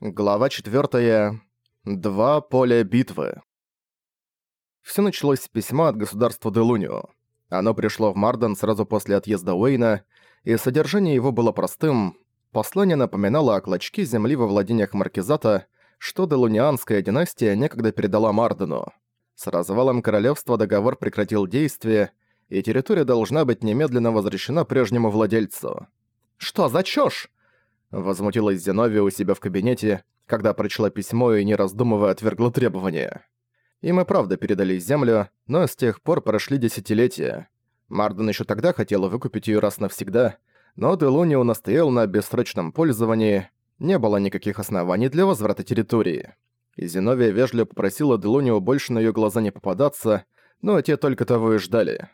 Глава 4. Два поля битвы. Все началось с письма от государства Делунио. Оно пришло в Марден сразу после отъезда Уэйна, и содержание его было простым. Послание напоминало о клочке земли во владениях Маркизата, что Делунианская династия некогда передала Мардену. С развалом королевства договор прекратил действие, и территория должна быть немедленно возвращена прежнему владельцу. «Что за чушь?» Возмутилась Зиновия у себя в кабинете, когда прочла письмо и, не раздумывая, отвергла требования. И правда передали землю, но с тех пор прошли десятилетия. Марден еще тогда хотела выкупить ее раз навсегда, но Делунио настоял на бессрочном пользовании, не было никаких оснований для возврата территории. И Зиновия вежливо попросила Делунио больше на ее глаза не попадаться, но те только того и ждали.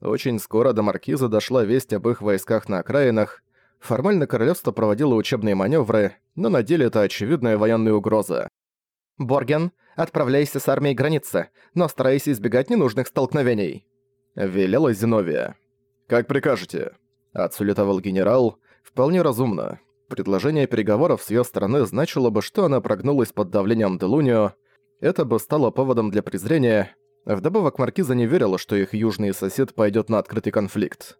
Очень скоро до Маркиза дошла весть об их войсках на окраинах, Формально королевство проводило учебные маневры, но на деле это очевидная военная угроза. «Борген, отправляйся с армией границы, но старайся избегать ненужных столкновений», — велела Зиновия. «Как прикажете», — отсулетовал генерал, вполне разумно. Предложение переговоров с её стороны значило бы, что она прогнулась под давлением Делунио, это бы стало поводом для презрения, вдобавок Маркиза не верила, что их южный сосед пойдёт на открытый конфликт.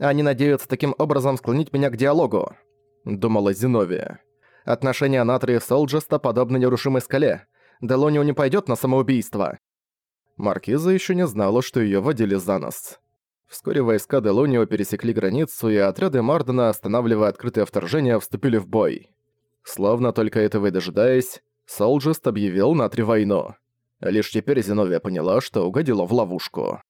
Они надеются таким образом склонить меня к диалогу», — думала Зиновия. «Отношения Натри и Солджеста подобны нерушимой скале. Делонио не пойдет на самоубийство». Маркиза еще не знала, что ее водили за нос. Вскоре войска Делонио пересекли границу, и отряды Мардена, останавливая открытое вторжение, вступили в бой. Словно только этого и дожидаясь, Солджест объявил Натри войну. Лишь теперь Зиновия поняла, что угодила в ловушку.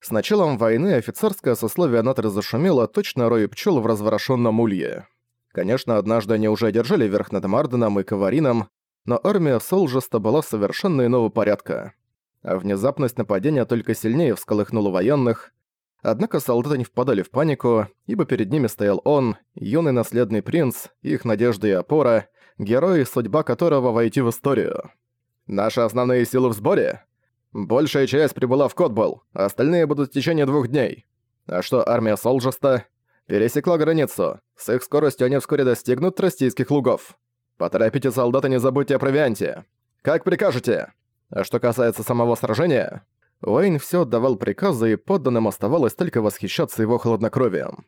С началом войны офицерское сословие Натры зашумело точно рой пчел в разворошенном улье. Конечно, однажды они уже одержали верх над Марденом и Каварином, но армия Солжеста была совершенно иного порядка. А внезапность нападения только сильнее всколыхнула военных. Однако солдаты не впадали в панику, ибо перед ними стоял он, юный наследный принц, их надежда и опора, герой, судьба которого войти в историю. «Наши основные силы в сборе?» Большая часть прибыла в Котбол, а остальные будут в течение двух дней. А что армия Солжеста? Пересекла границу. С их скоростью они вскоре достигнут Тростийских лугов. Поторопите солдата, не забудьте о провианте. Как прикажете? А что касается самого сражения, Уэйн все отдавал приказы, и подданным оставалось только восхищаться его хладнокровием.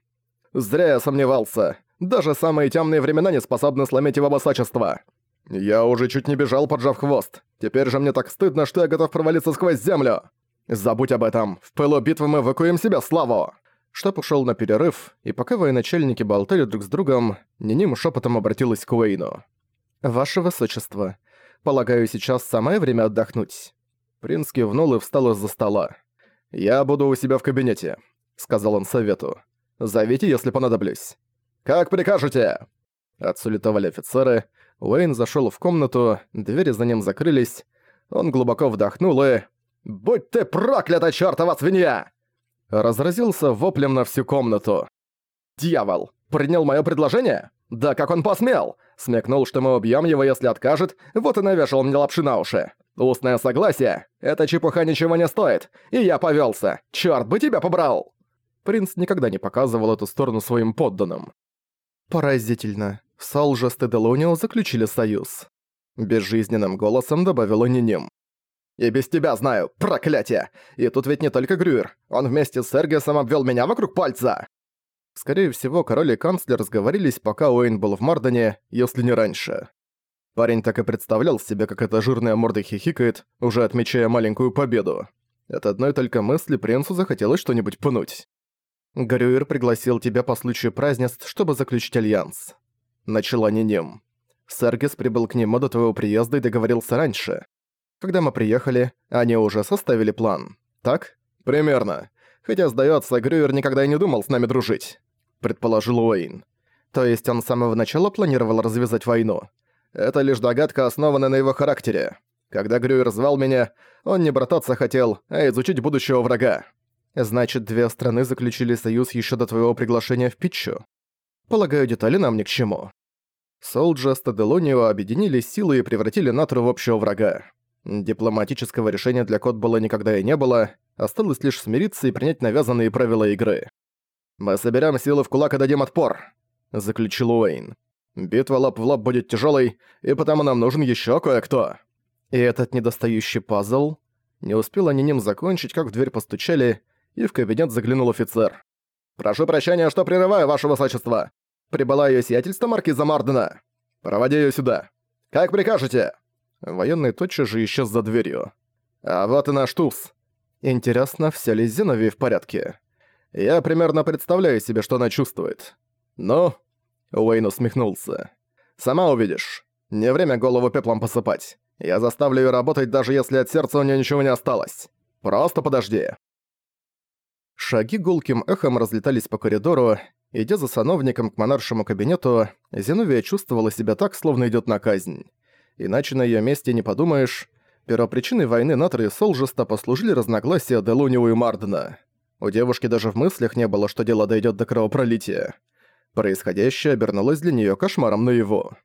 «Зря я сомневался. Даже самые темные времена не способны сломить его босачество. Я уже чуть не бежал, поджав хвост. Теперь же мне так стыдно, что я готов провалиться сквозь землю. Забудь об этом. В пылу битвы мы эвакуем себя славу. Штаб ушел на перерыв, и пока военачальники болтали друг с другом, Ниним шепотом обратилась к Уэйну. «Ваше Высочество, полагаю, сейчас самое время отдохнуть». Принц кивнул и встал из-за стола. «Я буду у себя в кабинете», — сказал он совету. «Зовите, если понадоблюсь». «Как прикажете!» Отсулетовали офицеры, Уэйн зашел в комнату, двери за ним закрылись. Он глубоко вдохнул и... «Будь ты проклята, чертова свинья!» Разразился воплем на всю комнату. «Дьявол! Принял мое предложение? Да как он посмел! Смекнул, что мы убьем его, если откажет, вот и навешал мне лапши на уши. Устное согласие? Эта чепуха ничего не стоит, и я повелся. Черт бы тебя побрал!» Принц никогда не показывал эту сторону своим подданным. «Поразительно. Солжест и Делонио заключили союз. Безжизненным голосом добавила Ниним. «И без тебя знаю, проклятие! И тут ведь не только Грюер, он вместе с Сергиосом обвел меня вокруг пальца!» Скорее всего, король и канцлер сговорились, пока Уэйн был в Мардоне, если не раньше. Парень так и представлял себе, как эта жирная морда хихикает, уже отмечая маленькую победу. От одной только мысли принцу захотелось что-нибудь пнуть. «Грюер пригласил тебя по случаю празднеств, чтобы заключить альянс. Начала Ниним. Сергис прибыл к нему до твоего приезда и договорился раньше. Когда мы приехали, они уже составили план. Так? Примерно. Хотя, сдается, Грюер никогда и не думал с нами дружить. Предположил Уэйн. То есть он с самого начала планировал развязать войну? Это лишь догадка, основанная на его характере. Когда Грюер звал меня, он не брататься хотел, а изучить будущего врага. Значит, две страны заключили союз еще до твоего приглашения в Питчу? Полагаю, детали нам ни к чему. Солджа с Таделонио объединили силы и превратили Натру в общего врага. Дипломатического решения для Котбола никогда и не было, осталось лишь смириться и принять навязанные правила игры. «Мы соберем силы в кулак и дадим отпор», — заключил Уэйн. Битва лап в лап будет тяжелой, и потому нам нужен еще кое-кто». И этот недостающий пазл... Не успел Аниним закончить, как в дверь постучали, и в кабинет заглянул офицер. «Прошу прощения, что прерываю, ваше высочество. Прибыла её сиятельство маркиза Мардена. Проводи её сюда. Как прикажете?» Военный тотчас же исчез за дверью. «А вот и наш туз. Интересно, вся ли Зиновий в порядке?» «Я примерно представляю себе, что она чувствует. Ну?» Уэйн усмехнулся. «Сама увидишь. Не время голову пеплом посыпать. Я заставлю её работать, даже если от сердца у неё ничего не осталось. Просто подожди». Шаги гулким эхом разлетались по коридору. Идя за сановником к монаршему кабинету, Зиновия чувствовала себя так, словно идёт на казнь. Иначе на её месте не подумаешь. Первопричиной войны Натры и Солжеста послужили разногласия Делуниу и Мардена. У девушки даже в мыслях не было, что дело дойдёт до кровопролития. Происходящее обернулось для неё кошмаром наяву.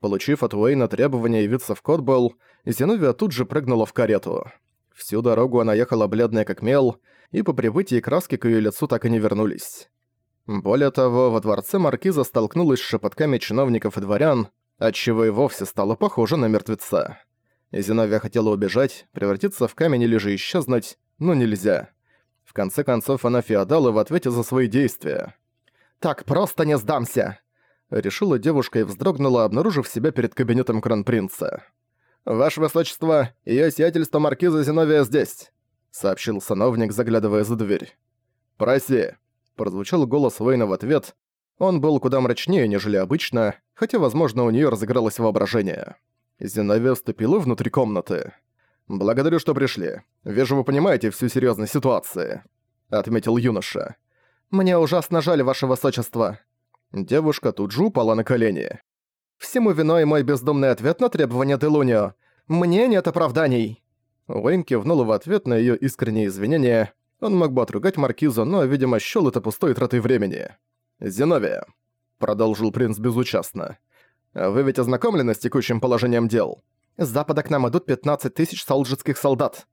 Получив от Уэйна требование явиться в Котбелл, Зиновия тут же прыгнула в карету. Всю дорогу она ехала бледная как мел, и по прибытии краски к её лицу так и не вернулись. Более того, во дворце маркиза столкнулась с шепотками чиновников и дворян, отчего и вовсе стало похоже на мертвеца. Зиновия хотела убежать, превратиться в камень или же исчезнуть, но нельзя. В конце концов, она феодал в ответе за свои действия. «Так просто не сдамся!» Решила девушка и вздрогнула, обнаружив себя перед кабинетом кронпринца. «Ваше высочество, её сиятельство маркиза Зиновия здесь сообщил сановник, заглядывая за дверь. «Проси», — прозвучал голос Уэйна в ответ. Он был куда мрачнее, нежели обычно, хотя, возможно, у неё разыгралось воображение. Зиновия вступила внутрь комнаты. «Благодарю, что пришли. Вижу, вы понимаете всю серьёзность ситуации», — отметил юноша. «Мне ужасно жаль, ваше высочество». Девушка тут же упала на колени. «Всему виной мой бездумный ответ на требования Делунио. Мне нет оправданий». Уэйн кивнул в ответ на её искренние извинения. Он мог бы отругать Маркиза, но, видимо, счёл это пустой тратой времени. «Зиновия», — продолжил принц безучастно, — «вы ведь ознакомлены с текущим положением дел?» «С запада к нам идут 15 тысяч солджитских солдат».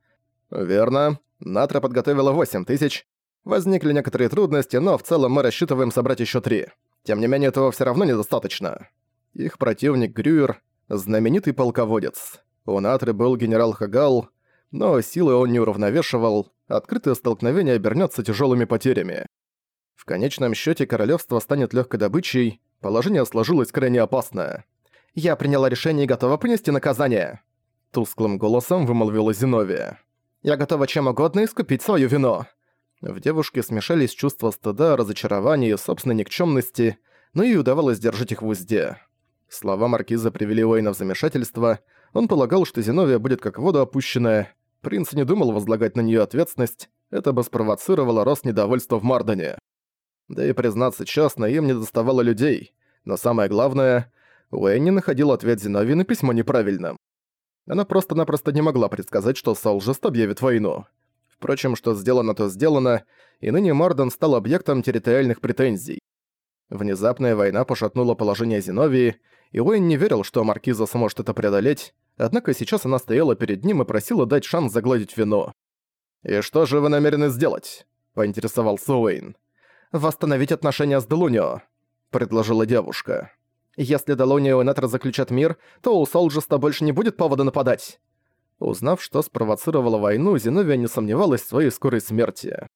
«Верно. Натра подготовила 8 тысяч. Возникли некоторые трудности, но в целом мы рассчитываем собрать ещё три. Тем не менее, этого всё равно недостаточно». Их противник Грюер — знаменитый полководец. У Натры был генерал Хагал, но силы он не уравновешивал, открытое столкновение обернется тяжелыми потерями. В конечном счете королевство станет легкой добычей, положение сложилось крайне опасное. «Я приняла решение и готова принести наказание», — тусклым голосом вымолвила Зиновия. «Я готова чем угодно искупить свою вину». В девушке смешались чувства стыда, разочарования и собственной никчемности, но ей удавалось держать их в узде. Слова маркиза привели Уэйна в замешательство, он полагал, что Зиновия будет как воду опущенная, Принц не думал возлагать на нее ответственность, это бы спровоцировало рост недовольства в Мардоне. Да и признаться честно, им не доставало людей. Но самое главное, Уэйн не находил ответ Зиновии на письмо неправильным. Она просто-напросто не могла предсказать, что Солжест объявит войну. Впрочем, что сделано, то сделано, и ныне Мардон стал объектом территориальных претензий. Внезапная война пошатнула положение Зиновии, и Уэйн верил, что Маркиза сможет это преодолеть, однако сейчас она стояла перед ним и просила дать шанс загладить вину. «И что же вы намерены сделать?» – поинтересовался Уэйн. «Восстановить отношения с Делунио», – предложила девушка. «Если Делунио и Нетра заключат мир, то у Солджеста больше не будет повода нападать». Узнав, что спровоцировала войну, Зиновия не сомневалась в своей скорой смерти.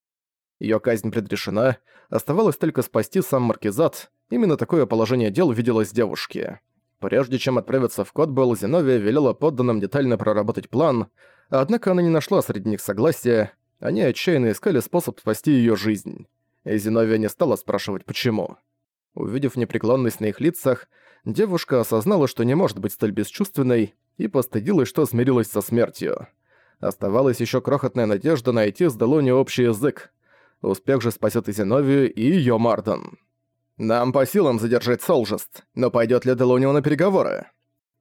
Её казнь предрешена, оставалось только спасти сам Маркизат, именно такое положение дел виделось девушке. Прежде чем отправиться в Котбелл, Зиновия велела подданным детально проработать план, однако она не нашла среди них согласия, они отчаянно искали способ спасти её жизнь. И Зиновия не стала спрашивать, почему. Увидев непреклонность на их лицах, девушка осознала, что не может быть столь бесчувственной, и постыдилась, что смирилась со смертью. Оставалась ещё крохотная надежда найти с Делони общий язык. Успех же спасет и Зиновию, и её Мардон. «Нам по силам задержать Солжест, но пойдет ли Делонио на переговоры?»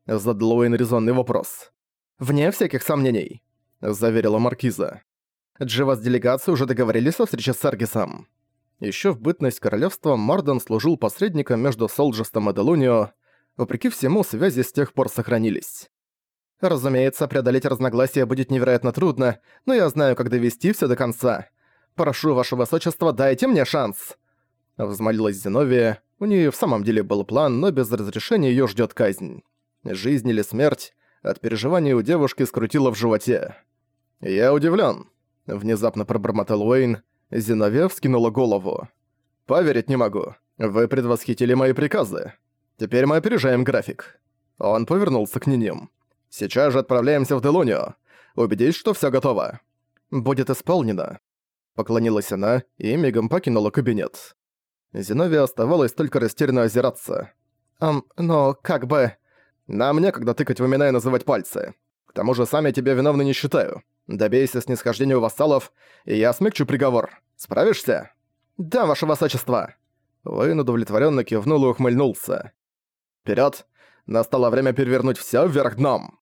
Задал Уэйн резонный вопрос. «Вне всяких сомнений», — заверила Маркиза. Джива с делегацией уже договорились о встрече с Аргисом. Еще в бытность королевства Марден служил посредником между Солджестом и Делунио. Вопреки всему, связи с тех пор сохранились. Разумеется, преодолеть разногласия будет невероятно трудно, но я знаю, как довести все до конца. Прошу, ваше высочество, дайте мне шанс. Взмолилась Зиновия, у нее в самом деле был план, но без разрешения ее ждет казнь. Жизнь или смерть от переживаний у девушки скрутило в животе. «Я удивлен. внезапно пробормотал Уэйн. Зиновья вскинула голову. «Поверить не могу. Вы предвосхитили мои приказы. Теперь мы опережаем график». Он повернулся к ним. «Сейчас же отправляемся в Делунию. Убедись, что все готово». «Будет исполнено». Поклонилась она и мигом покинула кабинет. Зиновия оставалось только растерянно озираться. «Ам, но как бы...» «Нам некогда тыкать в имена и называть пальцы. К тому же сами тебя виновны не считаю. Добейся снисхождения у вассалов, и я смягчу приговор. Справишься?» «Да, ваше высочество!» Уэйн удовлетворенно кивнул и ухмыльнулся. Вперед! Настало время перевернуть все вверх дном!»